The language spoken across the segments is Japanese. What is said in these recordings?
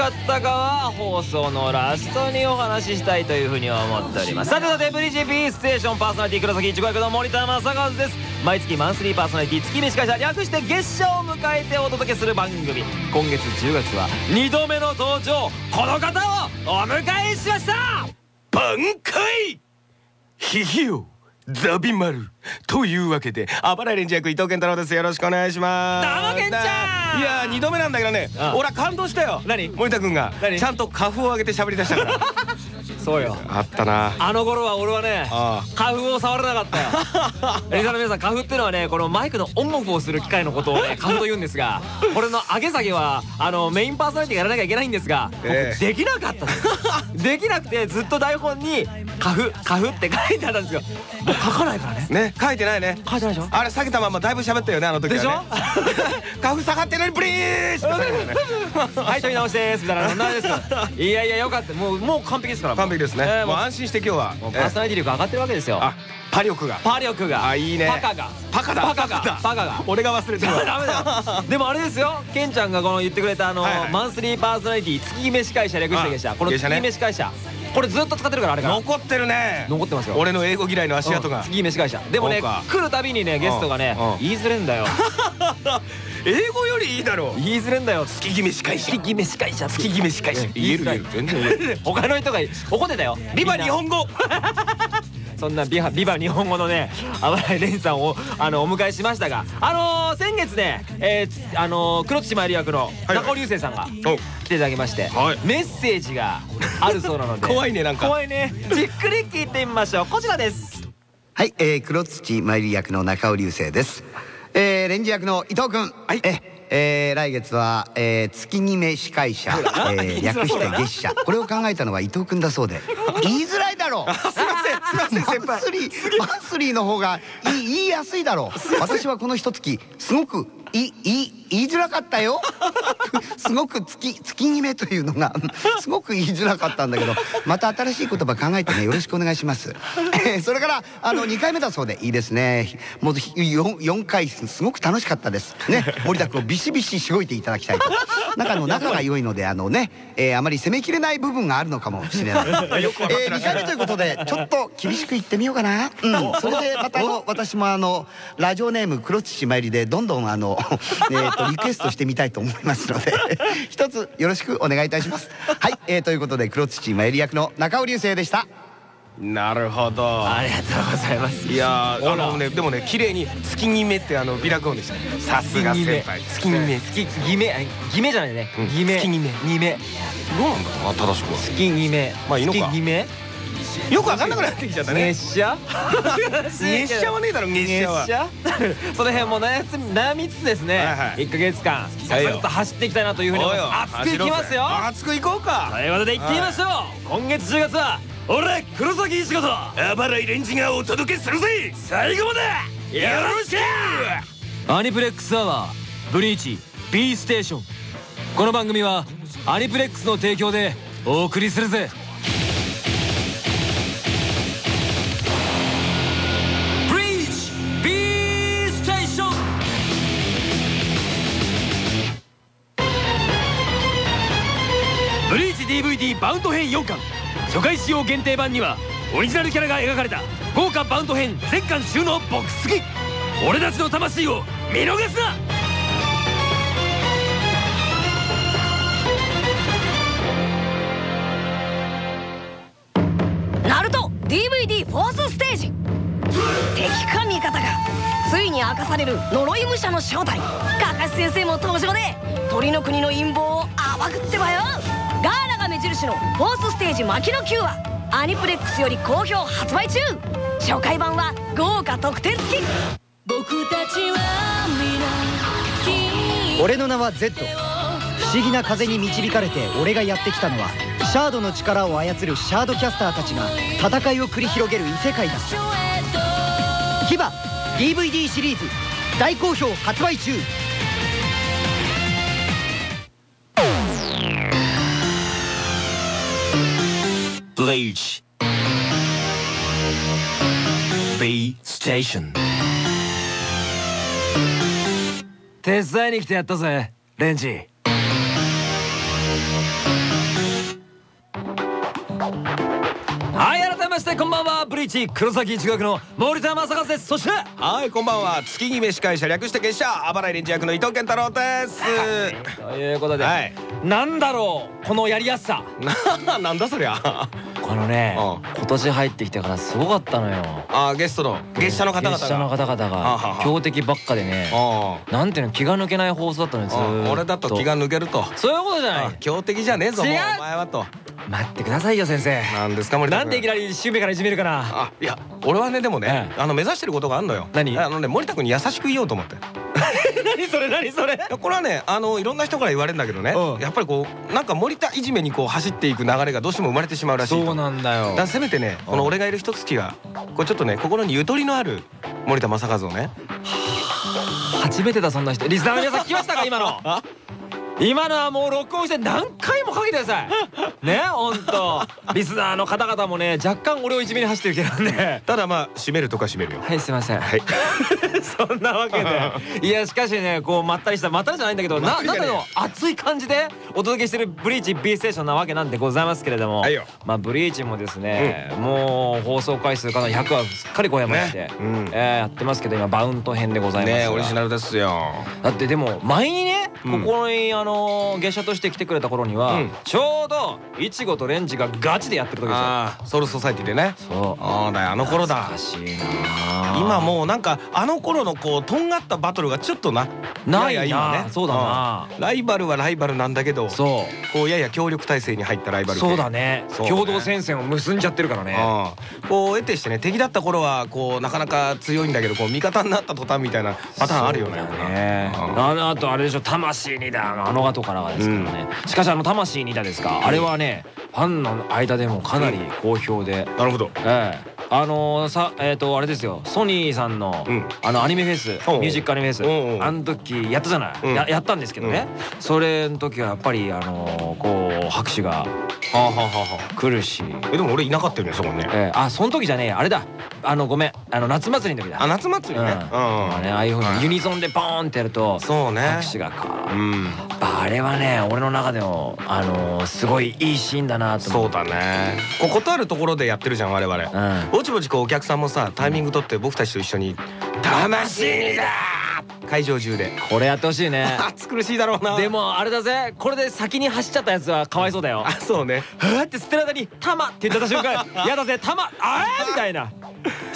かったかは放送のラストにお話ししたいというふうに思っております。さてさてブリジ B ステーションパーソナリティ黒崎一護役の森田正和です毎月マンスリーパーソナリティ月飯会社略して月謝を迎えてお届けする番組今月10月は2度目の登場。この方をお迎えしました。挽回ひひよザビマル。というわけであばらレンジ役伊藤健太郎です。よろしくお願いします。どうも健ちゃん。いや二度目なんだけどね。俺は感動したよ。何？森田君が。ちゃんと花粉を上げて喋り出したからそうよ。あったな。あの頃は俺はね花粉を触らなかったよ。リサの皆さん花粉っていうのはねこのマイクのオンオフをする機械のことをね花粉と言うんですがこれの上げ下げはあのメインパーソナリティがやらなきゃいけないんですが僕できなかったできなくてずっと台本に花粉花粉って書いてあったんですよ。僕書かないからね。ね書いてないね。書いてないでしょ？あれ下げたままだいぶ喋ったよねあの時はでしょ？花粉下がってるのにブリーシはい取り直しです。みたいなそんなですからいやいやよかった。もうもう完璧ですから完璧ですねもう安心して今日はパーソナリティ力上がってるわけですよ。あパ力が。パ力が。あいいね。パカが。パカだ。パカが。パカが。俺が忘れてる ダメだよ。でもあれですよ。ケンちゃんがこの言ってくれたあのマンスリーパーソナリティ月決め司会者略してでした。この月決め司会者。これずっと使ってるからあれが残ってるね。残ってますよ。俺の英語嫌いの足跡が。月飯会社でもね来るたびにねゲストがね言いづれんだよ 英語よりいいだろう。言いづれんだよ。月決め司会者。月決め司会者。月決め司会者。言える言える全然言える。他の人が怒ってたよ。ビバ日本語。そんなビバビバ日本語のねあばらいレンさんをあのお迎えしましたがあの先月ねえあの黒土まいり役の中尾流星さんが来ていただきましてメッセージがあるそうなので。怖いねなんか。怖いね。じっくり聞いてみましょう。こちらです。はい黒土まいり役の中尾流星ですえレンジ役の伊藤君。はい。ええー、来月は、えー、月決め司会者、えー、略して月謝。これを考えたのは伊藤君だそうで。言いづらいだろう。すいませんすいません先輩。マンスリーマンスリーの方が言い言いやすいだろう。私はこの一月すごくいい言いづらかったよ。すごく月月決めというのが すごく言いづらかったんだけどまた新しい言葉考えてねよろしくお願いします、えー、それからあの2回目だそうでいいですね。もう 4, 4回すごく楽しかったです。ね森田君をビシビシしごいていただきたいと。中の仲が良いのであのね、えー、あまり攻めきれない部分があるのかもしれない、えー、2回目ということでちょっと厳しく言ってみようかな、うん、それでまた私もあのラジオネーム黒土まいりでどんどんあのえとリクエストしてみたいと思いますので 一つよろしくお願いいたします。はい、えー、ということで黒土まいり役の中尾流星でした。なるほど。ありがとうございます。いやあのねでもね綺麗に月決めってあのビラコンでした。さすが先輩。月決め。月決め。決めじゃないね。決め月決め。決めどうなんだろう。な正しくは。月決め。まあいいのか。月決めよくわかんなくなってきちゃったね。熱射熱射はねえだろ熱射は。その辺も悩みつつですね1か月間さっさと走っていきたいなというふうに思います。熱くいきますよ。熱くいこうか。ということで行ってみましょう。今月10月は俺黒崎一子とあばらいレンジがお届けするぜ。最後までよろしく。アニプレックスアワーブリーチ B ステーション。この番組はアニプレックスの提供でお送りするぜ DVD バウンド編4巻。初回使用限定版にはオリジナルキャラが描かれた。豪華バウンド編全巻収納ボックス付き。俺たちの魂を見逃すな！ナルト DVD フォースステージ。敵か味方がついに明かされる呪い武者の正体。カカシ先生も登場で鳥の国の陰謀を暴くってばよ。印のフォースステージ牧野 Q はア。ニプレックスより好評発売中。初回版は豪華特典付き。僕たちは皆俺の名は Z 不思議な風に導かれて俺がやってきたのはシャードの力を操るシャードキャスターたちが戦いを繰り広げる異世界だ牙 DVD シリーズ大好評発売中 Bleach B Station. 手伝いに来てやったぜレンジ。はい改めましてこんばんはブリーチ黒崎一学の森田正和です。そしてはいこんばんは。月決め司会者略して月謝あばらいレンジ役の伊藤健太郎です。ということで、はい。なんだろうこのやりやすさ。な なんだそりゃこのねう今年入ってきてからすごかったのよ。あゲストの月謝の方々が。月謝の方々が。は強敵ばっかでね。あなんていうの気が抜けない放送だったのよずーっあ俺だと気が抜けると。そういうことじゃない。あ強敵じゃねえぞもうお前はと。待ってくださいよ先生。なんですか森田君。なんでいきなり週目からいじめるかな。あいや俺はねでもねえあの目指してることがあるのよ。何？あのね森田君に優しく言おうと思って。い何それ何それ。やこれはねあのいろんな人から言われるんだけどね。うん。やっぱりこうなんか森田いじめにこう走っていく流れがどうしても生まれてしまうらしいと。そうなんだよ。だせめてねこの俺がいる一月がこうちょっとね心にゆとりのある森田正和をね。初めてだそんな人。リスナーの皆さん聞きましたか今の 今のはもう録音して何回もかけてください。ねほんと。リスナーの方々もね若干俺をいじめに走ってるけどね。ただまあ閉めるとか閉めるよ。はいすいません。はい。そんなわけで。いやしかしねこうまったりしたまったりじゃないんだけどなろう熱い感じでお届けしてるブリーチ B ステーションなわけなんでございますけれども。はいよ。まあブリーチもですねもう放送回数かな100はすっかり超えましてえーやってますけど今バウント編でございますねがオリジナルですよ。だってでも前にねこうん。こにあの月謝として来てくれた頃にはうん。ちょうどいちごとレンジがガチでやってる時ですよソウルソサイティでね。そうああだよあの頃だ。今もうなんかあの頃のこうとんがったバトルがちょっとなないやや今なそうだな。うん。ライバルはライバルなんだけどそう。こうやや協力体制に入ったライバルそうだね。共同戦線を結んじゃってるからね。うん。こう得てしてね敵だった頃はこうなかなか強いんだけどこう味方になった途端みたいなパターンあるよね。あのあとあれでしょ魂にだあのあの後からはですからねしかしあの魂にいたですかあれはねファンの間でもかなり好評でなるほどええあのーさえっ、とあれですよ。ソニーさんの、うん。あのアニメフェスミュージックアニメフェうスあの時やったじゃない、うん。ややったんですけどね、それの時はやっぱりあのーこう拍手が来るし、えでも俺いなかったよねそこね。ええあその時じゃねえあれだ。あのごめん。あの夏祭りの時だ。あ夏祭りね。うん。まあねああいうふうにユニゾンでポーンってやるとそうね。拍手がこううん。あれはね俺の中でもあのーすごいいいシーンだなと思そうだね。こうことあるところでやってるじゃん我々。うんぼちぼちこうお客さんもさタイミング取って僕たちと一緒に「魂にだ!」会場中で。これやってほしいね。暑苦しいだろうな。でもあれだぜ。これで先に走っちゃったやつはかわいそうだよ。あそうね。はーって吸ってる間に「玉」って言った瞬間「やだぜ玉あれ?」みたいな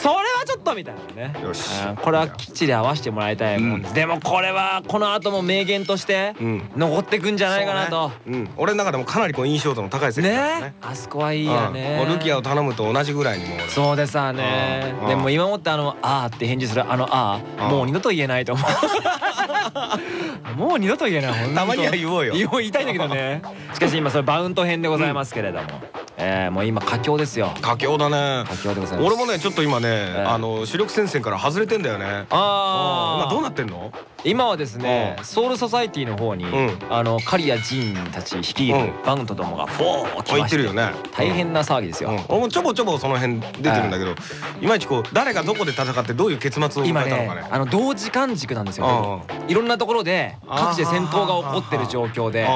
それはちょっとみたいなね。よし。うんこれはきっちり合わせてもらいたいもんでもこれはこの後も名言としてうん。残ってくんじゃないかなと。そうね。うん。俺の中でもかなりこう印象度の高い席だったね。あそこはいいよね。ルキアを頼むと同じぐらいにもそうでさね。うん。でも今もってあの「あー」って返事するあの「あー」うん。もう二度と言えないと思う。もう二度と言えない。たまには言おうよ。言おう言いたいんだけどね。しかし今それバウント編でございますけれども、えーもう今佳境ですよ。佳境だね。佳境でございます。俺もねちょっと今ねえあの主力戦線から外れてんだよね。ああ今どうなってんの？今はですねうん。ソウルソサエティの方に、うん。あの狩矢神たち率いるうん。バウントどもがフォー来言まして。ってるよね。大変な騒ぎですよ、うん。俺もちょぼちょぼその辺出てるんだけどいまいちこう誰がどこで戦ってどういう結末を迎えたのかね。あの同時間軸なんですうんよいろんなところで各地で戦闘が起こってる状況で。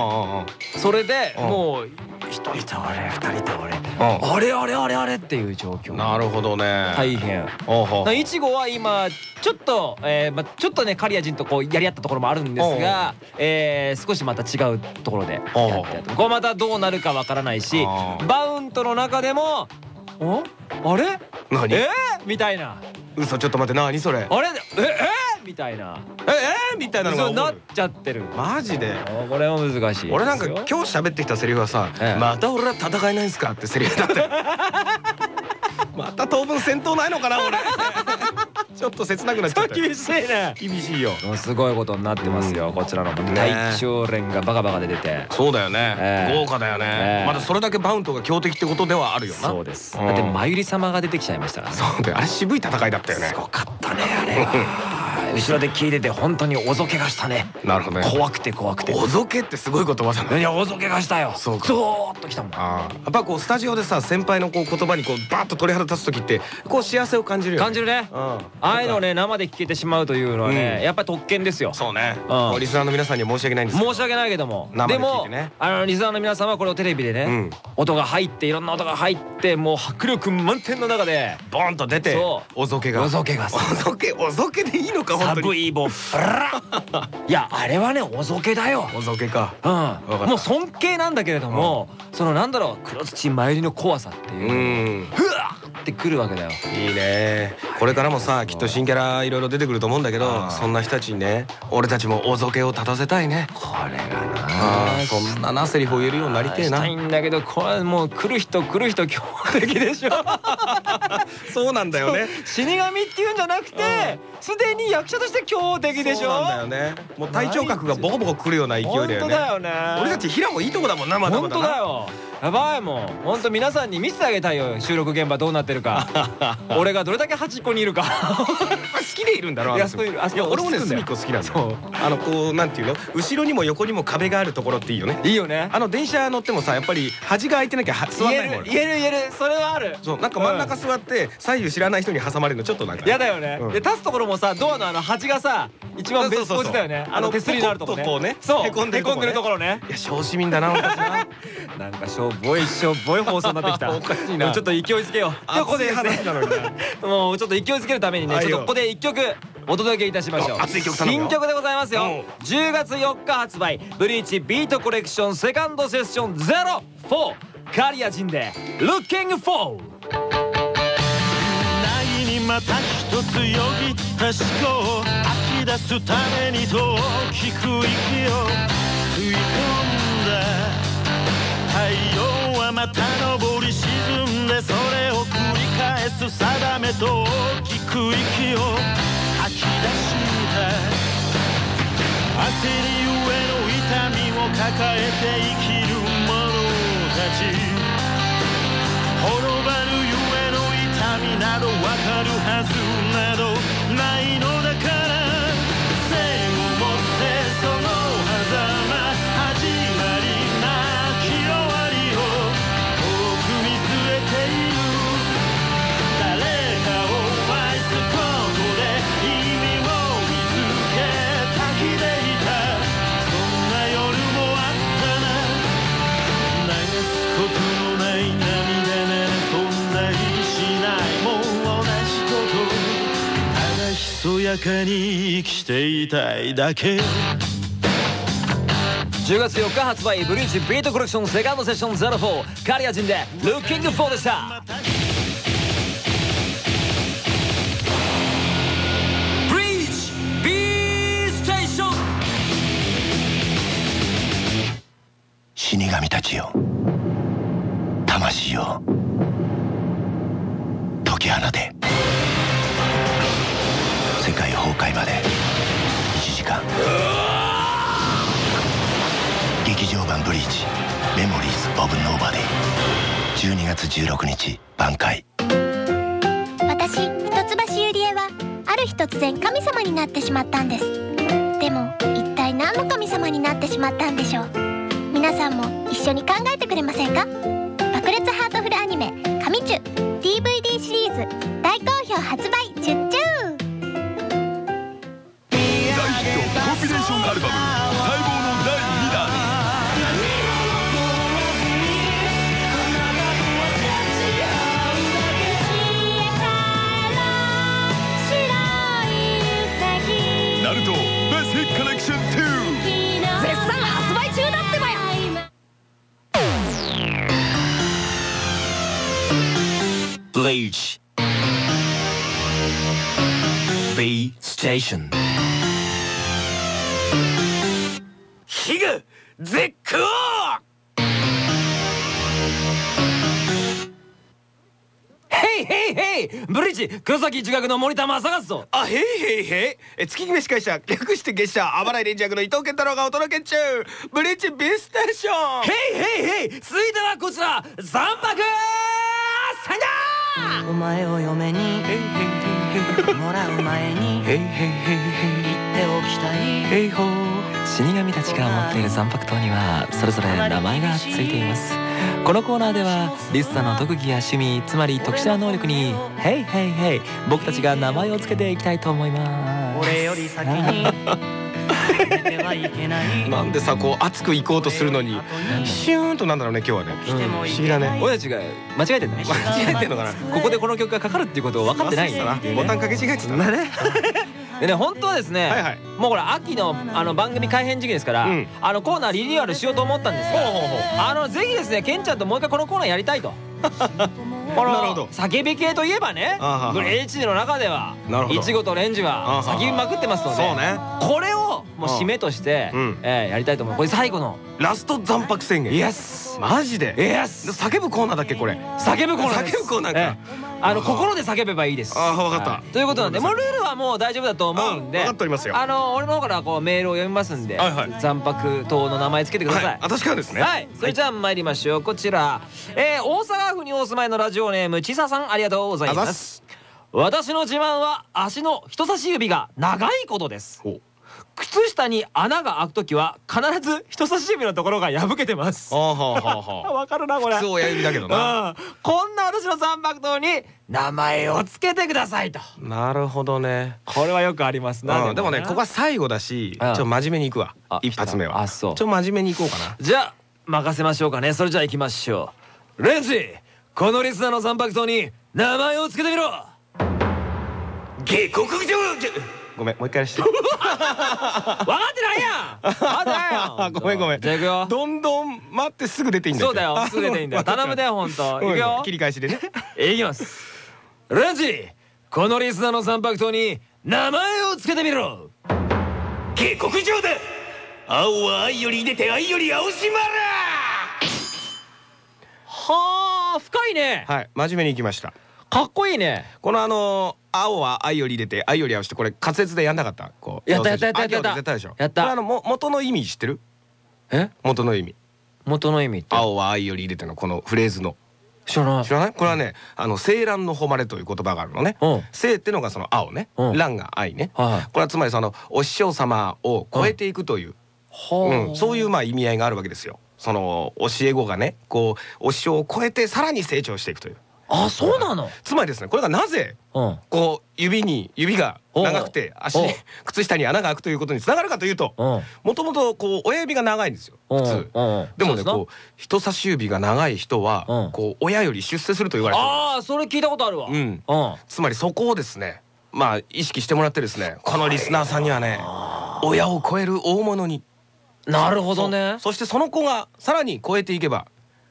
それでうん。もう一人倒れ二人倒れ。うあれあれあれあれっていう状況。なるほどね。大変。いちごは今ちょっと、えーまあ、ちょっとね刈谷人とこうやり合ったところもあるんですが、えー少しまた違うところでやってこれまたどうなるかわからないしバウントの中でも「おあれ？何？え？ー、みたいな。嘘ちょっと待って何それ「あれ？え？え？ー、みたいな。え？え？みたいなのがそうなっちゃってる。マジで？これも難しい俺なんか今日喋ってきたセリフはさええ「また俺ら戦えないんすか?」ってセリフだったよ また当分戦闘ないのかな 俺。ちょっと切なくなっちゃった。よ厳しいね。厳しいよ。すごいことになってますよ、こちらのね大長連がバカバカで出て。そうだよね、ええ。豪華だよね、ええ。まだそれだけバウントが強敵ってことではあるよな。そうです。うん。だって真由里様が出てきちゃいましたからね。そうだよ。あれ渋い戦いだったよね。すごかったねあれは後ろで聞いてて本当におぞけがしたね。なるほどね。怖くて怖くて。おぞけってすごい言葉だない。やおぞけがしたよ。そうか。ゾーッときたもん。やっぱこうスタジオでさ先輩のこう言葉にこうバーッと鳥肌立つ時ってこう幸せを感じるよね。感じるね。うん。ああいうのね生で聞けてしまうというのはね、うん。やっぱり特権ですよ。そうね。うん。リスナーの皆さんには申し訳ないんですけど。申し訳ないけども。生ででも聞いてね。あのリスナーの皆さんはこれをテレビでね、うん。音が入っていろんな音が入ってもう迫力満点の中でボーンと出ておぞけが。おぞけがおぞけおぞけでいいのかサブイボフラいやあれはねおぞけだよ。おぞけか。うん。もう尊敬なんだけれども、そのなんだろう黒土参りの怖さってういう、ん。ふわーってくるわけだよ。いいねこれからもさきっと新キャラいろいろ出てくると思うんだけどそんな人たちにね俺たちもおぞけを立たせたいね。これがな。そんななセリフを言えるようになりてえな。したいんだけどこれもう来る人来る人強敵でしょ。そうなんだよね。死神っていうんじゃなくてすでに役者として強敵でしょ。そうなんだよね。もう体調格がボコボコくるような勢いだよね。本当だよね。俺たち平もいいとこだもんなまだま本だな。当だよ。やばいもん。本当皆さんに見せてあげたいよ。収録現場どうなってるか。俺がどれだけ端っこにいるか。好きでいるんだろいやあそいうあそこ俺もね隅っこ好きなんだそう。よあのこうなんていうの？後ろにも横にも壁があるところっていいよね。いいよね。あの電車乗ってもさやっぱり端が空いてなきゃは座ん言ないもん。言える言えるそれはある。そうなんか真ん中座って左右知らない人に挟まれるのちょっとなんかやだよね、うん。で立つところもさドアのあの端がさ一番別ポジだよね。あの手すりのあるとこね。そう。へこんでるところね。いや小市民だな俺たちな なんかしょぼいしょぼい放送になってきた。おかしいな。ちょっと勢いづけよう。でここで話なのにな。もうちょっと勢いづけるためにねちょっとここで一曲お届けいたしましょう。新曲でございますよ。う。ん10月4日発売。ブリーチビートコレクションセカンドセッション04カリア人で Looking For ないにまた一つよぎった思考。吐き出すためにと大きく息を。吸い込んだ。太陽はまた昇り沈んでそれを返す定めと大きく息を吐き出した焦りゆえの痛みを抱えて生きる者たち。滅ばるゆえの痛みなどわかるはずなど。たいだけ。10月4日発売ブリーチビートコレクションセカンドセッション04カリア人で Looking For でしたブリーチ B ステーション。死神たちよ。魂よ解き放て。世界崩壊まで1時間劇場版ブリーチメモリーズ・オブ・ノーバディ。12月16日挽回。私一橋ゆりえはある日突然神様になってしまったんです。でも一体何の神様になってしまったんでしょう？皆さんも一緒に考えてくれませんか？爆裂ハートフルアニメ「神チュ」DVD シリーズ大好評発売中中ットコンビネーションアルバム待望の第2弾ナルトベーシックコレクション2絶賛発売中だってばよ。Bleach. B Station ヒグ絶好ヘイヘイヘイブリーチ黒崎一学の森田正和ぞあへいへいへいえ月決め司会者略して月謝あばらいレンジ役の伊藤健太郎がお届け中ブリーチ B ステーションヘイヘイヘイ続いてはこちら三泊三夜お前を嫁にへもらう前にへいへいへいへい。言っておきたい。へいほー死神たちが持っている残白刀にはそれぞれ名前がついています。このコーナーではリスナーの特技や趣味つまり特殊な能力に「ヘイヘイヘイ」僕たちが名前を付けていきたいと思います。俺より先に なんでさこう熱く行こうとするのにシューンとなんだろうね今日はね。不思議だね。俺たちが間違えてんだ。ね間違えてんのかな。ここでこの曲がかかるっていうことを分かってないんだボタンかけ違えてた。なね。でね本当はですね、はいはい。もうこれ秋のあの番組改編時期ですから、うん。あのコーナーリニューアルしようと思ったんですがあのぜひですねケンちゃんともう一回このコーナーやりたいと。こなるほどの叫び系といえばねあはは。グレーチの中ではいちごとレンジは叫びまくってますのでこれをもう締めとして、うん。えーやりたいと思う。これ最後の。ラスト残白宣言。イエスマジで？イエス叫ぶコーナーだっけこれ？叫ぶコーナー叫ぶコーナーか。ええあの心で叫べばいいです。あーわかった。はい。ということなんでもうルールはもう大丈夫だと思うんで。あわかっておりますよ。あの俺の方からこうメールを読みますんではいはい。残白党の名前つけてください。はい。私からですね。はい、それじゃあ参りましょう。こちら、えー、大阪府にお住まいのラジオネームちささんありがとうございます。す。私の自慢は足の人差し指が長いことです。靴下に穴が開くときは必ず人差し指のところが破けてます。わかるなこれ。親指だけどな。うん。こんな私の三白刀に名前をつけてくださいと。なるほどね。これはよくありますな。うん。でもね。ここは最後だしちょっと真面目にいくわ。あ一発目は。あそう。ちょっと真面目にいこうかな。じゃあ任せましょうかね。それじゃあ行きましょう。レンジこのリスナーの三白刀に名前をつけてみろ。下克上ごめんもう一回して。分かってないやん。分かってないやん。ごめんごめん。じゃあ行くよ。どんどん待ってすぐ出ていいんだそうだよ。すぐ出ていいんだよ。頼むでほんと行くよ。切り返しでね。いきます。レンジこのリスナーの三白刀に名前をつけてみろ。下克上だ青は愛より出て愛より青しまはあ深いね。らはい真面目にいきました。かっこいいね。このあの青は愛より出て愛より青してこれ滑舌でやんなかった？こうやったやったやったやった絶対でしょ？やった。これあのも元の意味知ってる？え？元の意味。元の意味って？青は愛より出てのこのフレーズの。知らない。知らない？これはねあの青蘭の誉れという言葉があるのね。うん。青ってのがその青ね。うん。蘭が愛ね。はいこれはつまりそのお師匠様を超えていくという。うん、そういうまあ意味合いがあるわけですよ。その教え子がねこうお師匠を超えてさらに成長していくというあそうなの？つまりですねこれがなぜうん。こう指に指が長くて足 靴下に穴が開くということにつながるかというとうんもともとこう親指が長いんですよ。普通。でもねこう人差し指が長い人はうん。こう親より出世すると言われてるああそれ聞いたことあるわ。うん。うん。つまりそこをですねまあ意識してもらってですねこのリスナーさんにはね親を超える大物に。なるほどね。そそしてその子がさらに超えていけば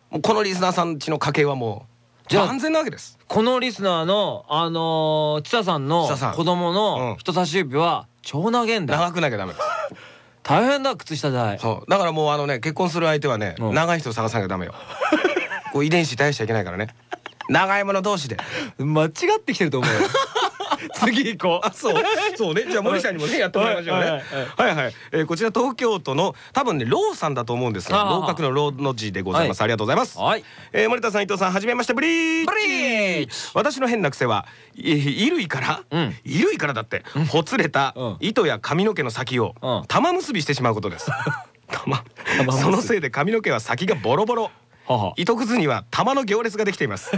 もうこのリスナーさんちの家系はもうじゃあ万全なわけです。このリスナーのあのー、ちささんの子供うん。の人差し指は超長えんだ。長くなきゃダメです。大変だ靴下代。そう。だからもうあのね結婚する相手はねうん。長い人を探さなきゃダメよ。こう遺伝子絶やしちゃいけないからね。長いもの同士で。間違ってきてると思うよ次行こあそう。そうね。じゃあ森さんにもねやってもらいましょうね。はいはい。えーこちら東京都の多分ねローさんだと思うんですが楼閣のローの字でございます。はい。ありがとうございます。はい。えー森田さん伊藤さんはじめましてブリーチ。ブリーチ。私の変な癖はい衣類から、うん。衣類からだってほつれたうん。糸や髪の毛の先をうん。玉結びしてしまうことです。玉。玉そのせいで髪の毛は先がボロボロ。はは。糸くずには玉の行列ができています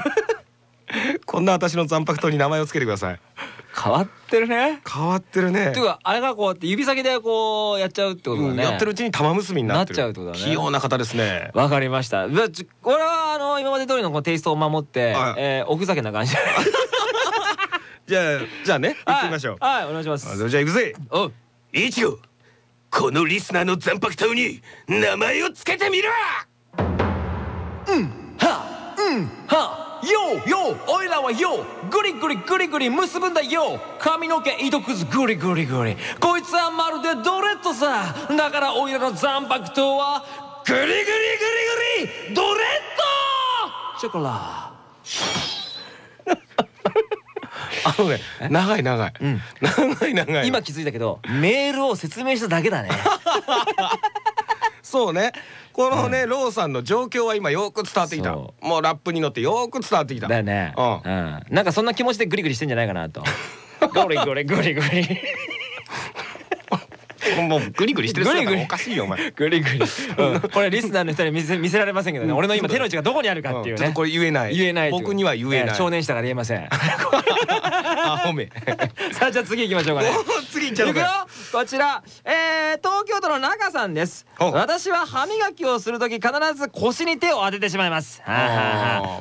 こんな私の残白刀に名前をつけてください。変わってるね。変わってるね。ていうかあれがこうやって指先でこうやっちゃうってことだね。うんやってるうちに玉結びになってる。なっちゃうってことだね。器用な方ですね。わかりました。これはあの今まで通りのこのテイストを守って、はい。えーおふざけな感じ。で じゃあじゃあね行ってみましょう、はい、はいお願いします。あじゃあ行くぜ。おう。いちごこのリスナーの残白刀に名前をつけてみろはよよおいらはよグリグリグリグリ結ぶんだよ。髪の毛糸くず。グリグリグリ。こいつはまるでドレッドさ。だからおいらの残白刀は。グリグリグリグリ。ドレッドチョコラ。あのね長い長い、長い長い。今気づいたけどメールを説明しただけだね そうね。このね、ローさんの状況は今よく伝わってきた。そもうラップに乗ってよく伝わってきた。だよね。うん。うん。なんかそんな気持ちでグリグリしてんじゃないかなと。ゴリゴリゴリゴリもうグリグリしてる姿がおかしいよお前。グリグリ、うん、これリスナーの人に見せ見せられませんけどね、俺の今手の位置がどこにあるかっていうね。これ言えない。言えない僕には言えない。え少年したから言えません。あ褒め。さあじゃあ次行きましょうかね。次行っちゃうか。こちら、えー、東京都の中さんです。お。私は歯磨きをする時必ず腰に手を当ててしまいます。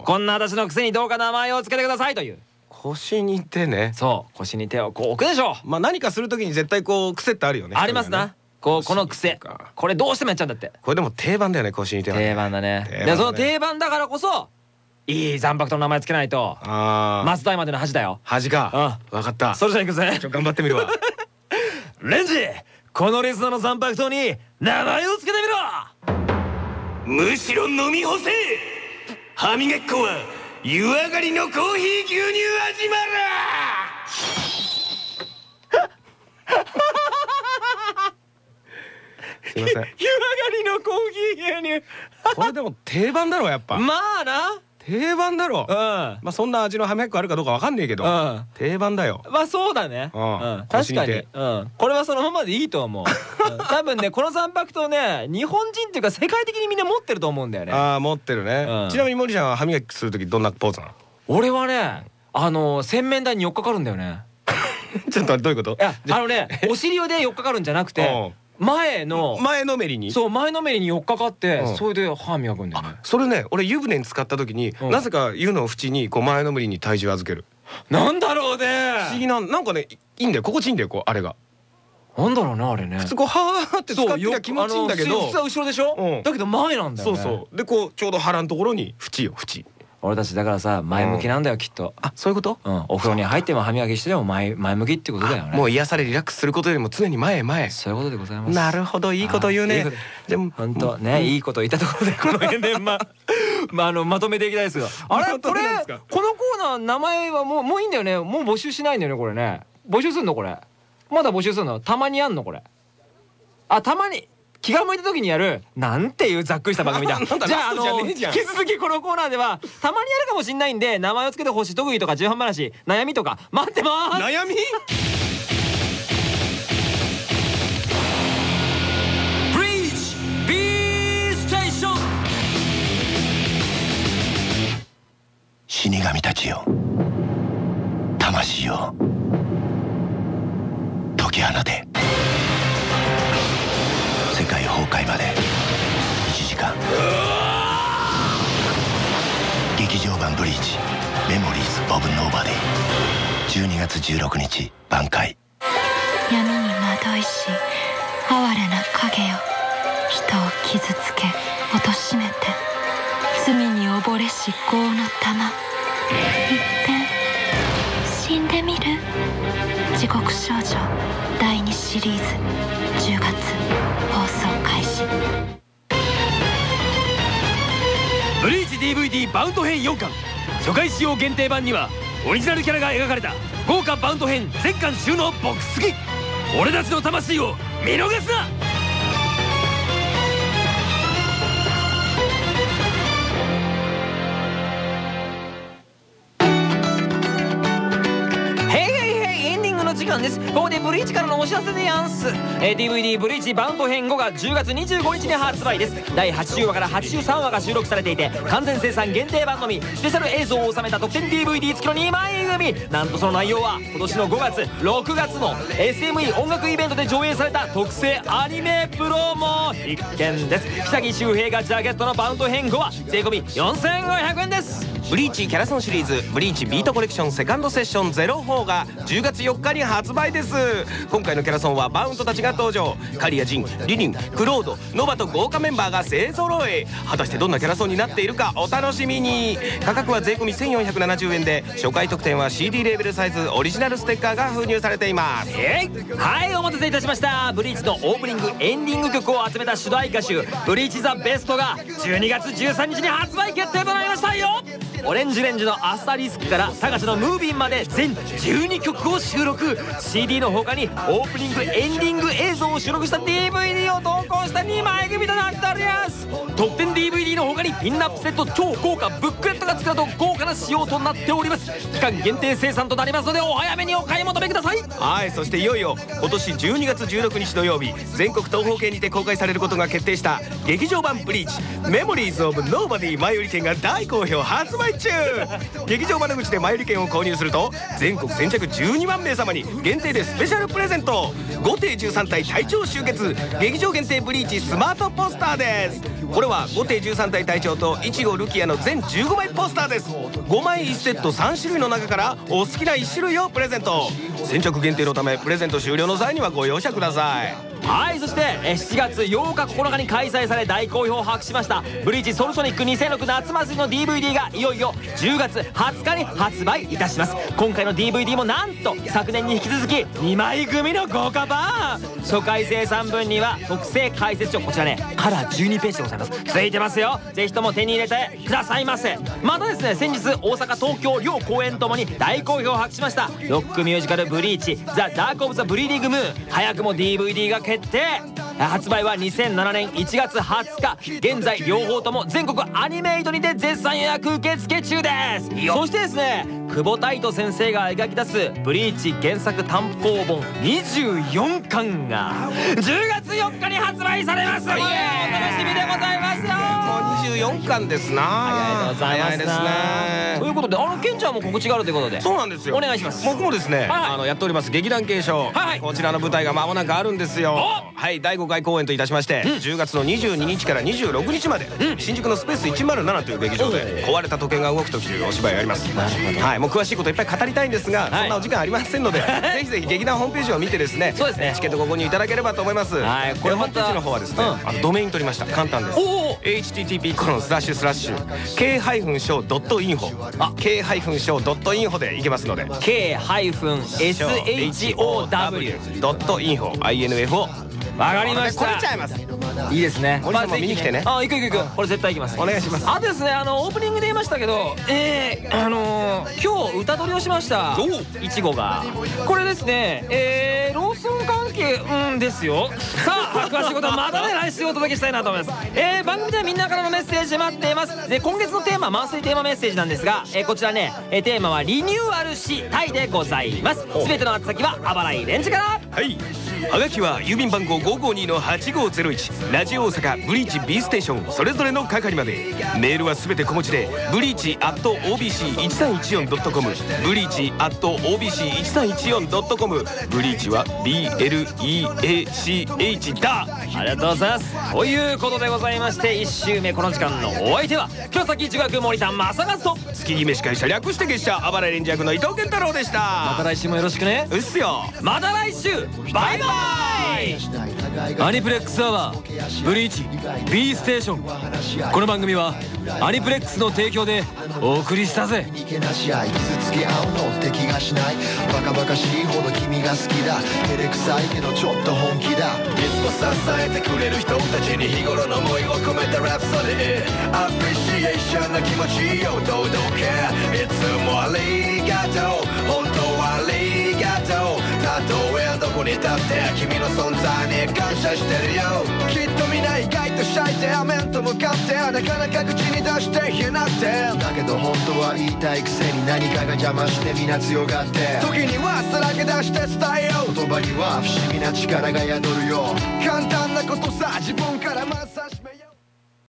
こんな私のくせにどうか名前をつけてくださいという腰に手ね。そう腰に手をこう置くでしょ。うまあ何かするときに絶対こう癖ってあるよね。ありますな。こうこの癖。これどうしてもやっちゃうんだって。これでも定番だよね腰に手はね。定番だね。定番だね。でその定番だからこそいい残白との名前つけないと。ああ松代までの恥だよ。恥か。わかった。それじゃいくぜ。ちょ頑張ってみるわ。レンジこのリスナーの残白糖に名前をつけてみろ。むしろ飲み干せ。歯磨き粉は湯上がりのコーヒー牛乳味まら すいません。湯上がりのコーヒー牛乳。これでも定番だろやっぱ。まあな定番だろ。うん。まあそんな味の歯磨き粉あるかどうかわかんねえけど。うん。定番だよ。まあそうだね。うん。うん。確かに。これはそのままでいいと思う。うん。多分ねこの残白糖ね日本人っていうか世界的にみんな持ってると思うんだよね。ああ持ってるね。うん。ちなみに森ちゃんは歯磨きする時どんなポーズなの？俺はねあの洗面台に寄っかかるんだよね。ちょっとどういうこと？いやあのね お尻で寄っかかるんじゃなくて前の前のめりに？そう前のめりに寄っかかってうん。それで歯磨くんだよね。それね俺湯船に使った時にうん。なぜか湯の縁にこう前のめりに体重預ける。なんだろうね。不思議ななんかねいいんだよ。心地いいんだよこうあれが。なんだろうなあれね。普通こうはーって使ってりゃ気持ちいいんだけど。普通は後ろでしょ、うん。だけど前なんだよね。そうそう。でこうちょうど腹のところに縁よ縁俺たちだからさ前向きなんだよきっと。あそういうこと？うん、お風呂に入っても歯磨きしてでも前前向きってことだよね。もう癒されリラックスすることよりも常に前へ前そういうことでございます。なるほどいいこと言うねでも本当ね、いいこと言ったところでこの辺でま まああのまとめていきたいですが、あれ？これめなんですかこのコーナー名前はもうもういいんだよね。もう募集しないんだよねこれね。募集すんのこれ。まだ募集すんの？たまにやんのこれ。あたまに。気が向いた時にやるなんていうざっくりした番組だ。じゃああの引き続きこのコーナーではたまにやるかもしんないんで名前を付けてほしい特技とか重版話悩みとか待ってます。悩み？Memories of Nobody」12月16日公開。闇に惑いし哀れな影よ。人を傷つけ貶めて。罪に溺れし業の魂。一遍死んでみる。地獄少女第2シリーズ。10月放送開始。DVD バウンド編4巻。初回使用限定版にはオリジナルキャラが描かれた豪華バウンド編全巻収納ボックス付き。俺たちの魂を見逃すな!です。ここでブリーチからのお知らせでやんす、えー DVD ブリーチバウンド編5が10月25日に発売です。第80話から83話が収録されていて完全生産限定版のみスペシャル映像を収めた特典 DVD 付きの2枚組。なんとその内容は今年の5月6月の SME 音楽イベントで上映された特製アニメプロも必見です。久木周平がジャケットのバウンド編5は税込4500円です。ブリーチキャラソンシリーズブリーチビートコレクションセカンドセッション04が10月4日に発売です。今回のキャラソンはバウンドたちが登場。カリアジンリリンクロードノバと豪華メンバーが勢ぞろい。果たしてどんなキャラソンになっているかお楽しみに。価格は税込1470円で初回特典は CD レーベルサイズオリジナルステッカーが封入されています。えいはいお待たせいたしました。ブリーチのオープニングエンディング曲を集めた主題歌集「ブリーチザベストが12月13日に発売決定となりましたよ。オレンジレンジのアスタリスクからたかしのムービーまで全12曲を収録。CD の他にオープニングエンディング映像を収録した DVD を投稿した2枚組となっております。特典 DVD の他にピンナップセット超豪華ブックレットが付くなど豪華な仕様となっております。期間限定生産となりますのでお早めにお買い求めください。はいそしていよいよ今年12月16日土曜日全国東方系にて公開されることが決定した劇場版「ブリーチメモリーズ・オブ・ノーバディ前売り券が大好評発売中。劇場窓口で前売り券を購入すると全国先着12万名様に限定でスペシャルプレゼント。5艇13体隊長集結劇場限定ブリーチスマートポスターです。これは5艇13体隊長とイチゴルキアの全15枚ポスターです。5枚1セット3種類の中からお好きな1種類をプレゼント。先着限定のためプレゼント終了の際にはご容赦ください。はいそして7月8日9日に開催され大好評を博しました「ブリーチソルソニック2006夏祭り」の DVD がいよいよ10月20日に発売いたします。今回の DVD もなんと昨年に引き続き2枚組の豪華版。初回生産分には特製解説書こちらねカラー12ページでございます。ついてますよ。ぜひとも手に入れてくださいませ。またですね先日大阪東京両公演ともに大好評を博しましたロックミュージカル「ブリーチザ・ダーク・オブ・ザ・ブリーディング・ムー。ン」早くも DVD が決定発売は2007年1月20日。現在両方とも全国アニメイトにて絶賛予約受付中です。そしてですね久保太斗先生が描き出す「ブリーチ」原作単行本24巻が10月4日に発売されます。お楽しみでございますよ。24巻ですな。早いでございますということであのケンちゃんも告知があるということで。そうなんですよ。お願いします。僕もですね、はいあのやっております劇団継承、はいはい。こちらの舞台が間もなくあるんですよ。おはい第5回公演といたしまして、10月の22日から26日まで、新宿のスペース107という劇場で壊れた時計が動くというお芝居をやります。はいもう詳しいこといっぱい語りたいんですが、そんなお時間ありませんので ぜひぜひ劇団ホームページを見てですねそうですね。チケットご購入いただければと思います。はいこれまたホームページの方はですね、うん。あのドメイン取りました。簡単です。おお http コロンスラッシュスラッシュ k-show.info あ。k-show.info でいけますので。K-SHOW ドットインフォ INFO わかりました。これちゃいますいいですね。森さんも見に来てね。あ行く行く。行くこれ絶対行きます。お願いします。あとですねあのオープニングで言いましたけどえー、あのー、今日歌取りをしました。いちごが。これですねえー、ローソン関係うんですよ。さあ詳しいことはまたね来週お届けしたいなと思います。えー、番組ではみんなからのメッセージ待っています。で今月のテーママンスリーテーマメッセージなんですが、えー、こちらね、えー、テーマはリニューアルしたいでございます。全ての宛先はあばらいレンジからはい。はがきは郵便番号552の8501ラジオ大阪ブリーチ B ステーション。それぞれの係まで。メールはすべて小文字でブリーチ at OBC1314.com ブリーチ at OBC1314.com ブリーチは BLEACH だ。ありがとうございます。ということでございまして1週目この時間のお相手は京崎中学森田正和と。月決め司会者略して月謝あばらレンジ役の伊藤健太郎でした。また来週もよろしくね。うっすよ。また来週バイバイ。アニプレックスアワーブリーチ B ステーション。この番組はアニプレックスの提供でお送りしたぜ。けなし合い傷つけ合うのって気がしない。バカバカしいほど君が好きだ。照れくさいけどちょっと本気だ。いつも支えてくれる人たちに日頃の思いを込めたラプソディ。アプリシエーションの気持ちを届けいつもありがとう。本当はありがとう。たとえどこに立って君の存在に感謝してるよ。きっと皆意外とシャイで面と向かってなかなか口に出して言えなくて。だけど本当は言いたいくせに何かが邪魔して皆強がって。時にはさらけ出して伝えよう。言葉には不思議な力が宿るよ。簡単なことさ自分からまさし